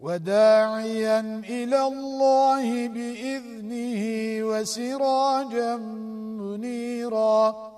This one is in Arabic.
وداعيا إلى الله بإذنه وسراجا منيرا.